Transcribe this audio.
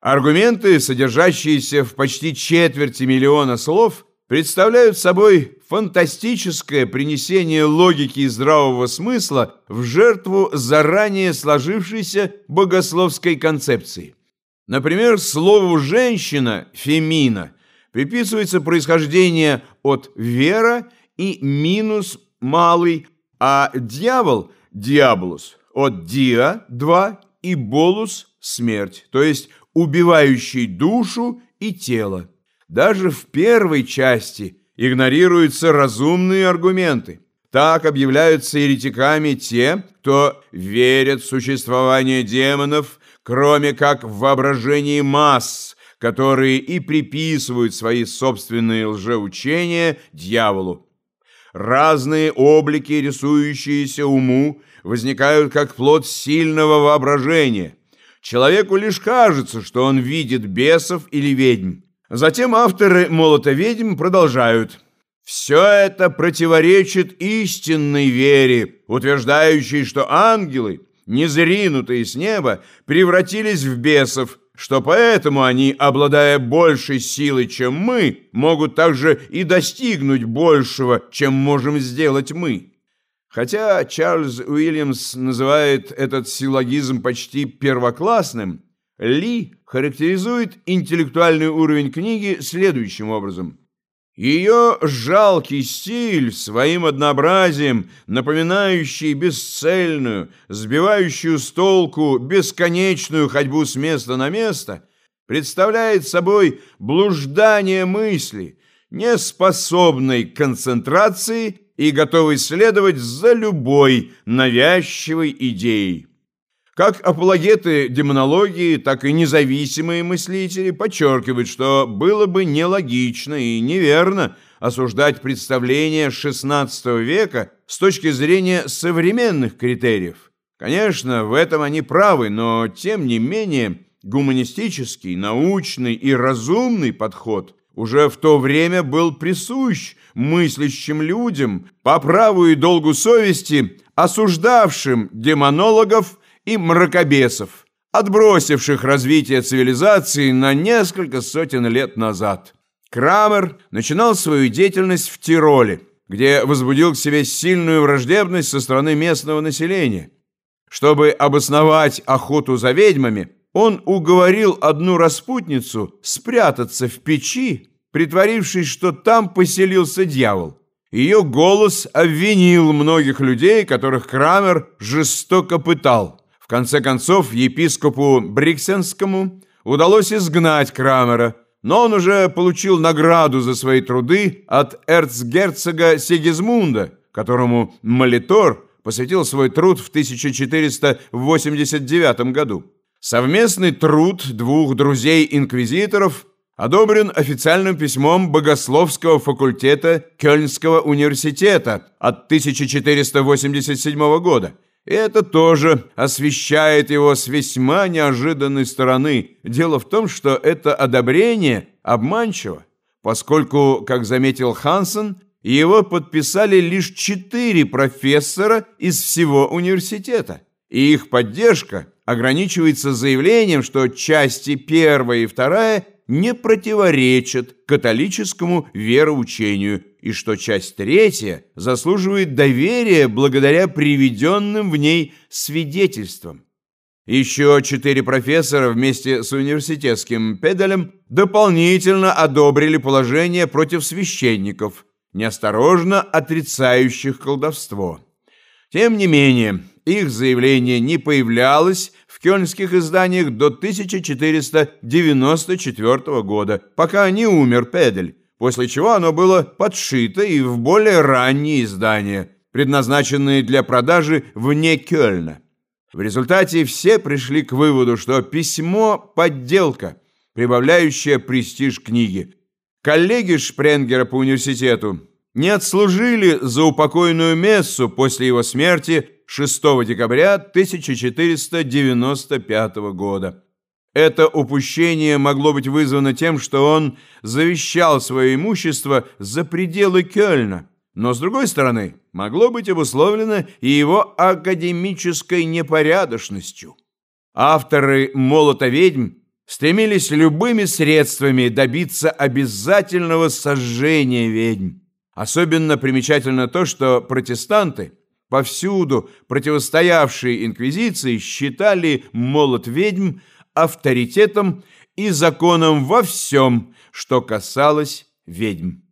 Аргументы, содержащиеся в почти четверти миллиона слов, представляют собой фантастическое принесение логики и здравого смысла в жертву заранее сложившейся богословской концепции. Например, слову «женщина» – «фемина» приписывается происхождение от «вера» и «минус» – «малый», а «дьявол» – «диаблус» от «диа» – «два» и «болус» – «смерть», то есть убивающий душу и тело. Даже в первой части игнорируются разумные аргументы. Так объявляются еретиками те, кто верят в существование демонов, кроме как в воображении масс, которые и приписывают свои собственные лжеучения дьяволу. Разные облики, рисующиеся уму, возникают как плод сильного воображения. Человеку лишь кажется, что он видит бесов или ведьм. Затем авторы «Молота ведьм» продолжают. Все это противоречит истинной вере, утверждающей, что ангелы, незринутые с неба, превратились в бесов, что поэтому они, обладая большей силой, чем мы, могут также и достигнуть большего, чем можем сделать мы. Хотя Чарльз Уильямс называет этот силлогизм почти первоклассным, Ли характеризует интеллектуальный уровень книги следующим образом. Ее жалкий стиль своим однообразием, напоминающий бесцельную, сбивающую с толку бесконечную ходьбу с места на место, представляет собой блуждание мысли, неспособной к концентрации и готовый следовать за любой навязчивой идеей. Как апологеты демонологии, так и независимые мыслители подчеркивают, что было бы нелогично и неверно осуждать представления XVI века с точки зрения современных критериев. Конечно, в этом они правы, но тем не менее гуманистический, научный и разумный подход уже в то время был присущ мыслящим людям по праву и долгу совести, осуждавшим демонологов и мракобесов, отбросивших развитие цивилизации на несколько сотен лет назад. Крамер начинал свою деятельность в Тироле, где возбудил к себе сильную враждебность со стороны местного населения. Чтобы обосновать охоту за ведьмами, он уговорил одну распутницу спрятаться в печи, притворившись, что там поселился дьявол. Ее голос обвинил многих людей, которых Крамер жестоко пытал. В конце концов, епископу Бриксенскому удалось изгнать Крамера, но он уже получил награду за свои труды от эрцгерцога Сигизмунда, которому Молитор посвятил свой труд в 1489 году. Совместный труд двух друзей-инквизиторов одобрен официальным письмом Богословского факультета Кёльнского университета от 1487 года. И это тоже освещает его с весьма неожиданной стороны. Дело в том, что это одобрение обманчиво, поскольку, как заметил Хансен, его подписали лишь четыре профессора из всего университета, и их поддержка ограничивается заявлением, что части первая и вторая не противоречат католическому вероучению и что часть третья заслуживает доверия благодаря приведенным в ней свидетельствам. Еще четыре профессора вместе с университетским педалем дополнительно одобрили положение против священников, неосторожно отрицающих колдовство. Тем не менее, их заявление не появлялось в кёльнских изданиях до 1494 года, пока не умер Педель, после чего оно было подшито и в более ранние издания, предназначенные для продажи вне Кёльна. В результате все пришли к выводу, что письмо – подделка, прибавляющая престиж книги. Коллеги Шпренгера по университету не отслужили за упокойную мессу после его смерти 6 декабря 1495 года. Это упущение могло быть вызвано тем, что он завещал свое имущество за пределы Кёльна, но, с другой стороны, могло быть обусловлено и его академической непорядочностью. Авторы «Молота ведьм» стремились любыми средствами добиться обязательного сожжения ведьм. Особенно примечательно то, что протестанты, повсюду противостоявшие инквизиции, считали молот ведьм авторитетом и законом во всем, что касалось ведьм.